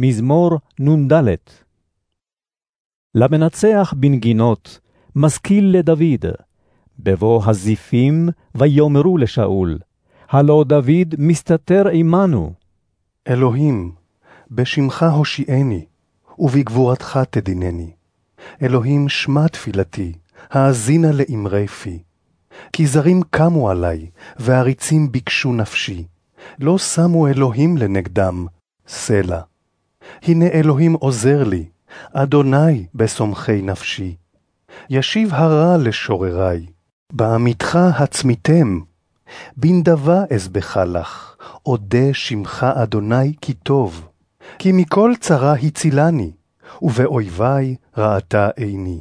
מזמור נ"ד למנצח בנגינות, משכיל לדוד, בבוא הזיפים ויאמרו לשאול, הלא דוד מסתתר עמנו. אלוהים, בשמך הושיעני, ובגבורתך תדינני. אלוהים שמע תפילתי, האזינה לאמרי פי. כי זרים קמו עלי, ועריצים ביקשו נפשי. לא שמו אלוהים לנגדם, סלע. הנה אלוהים עוזר לי, אדוני בסומכי נפשי. ישיב הרע לשוררי, בעמיתך הצמיתם. בנדבה אזבחה לך, אודה שמך אדוני כי טוב. כי מכל צרה הצילני, ובאויבי ראתה עיני.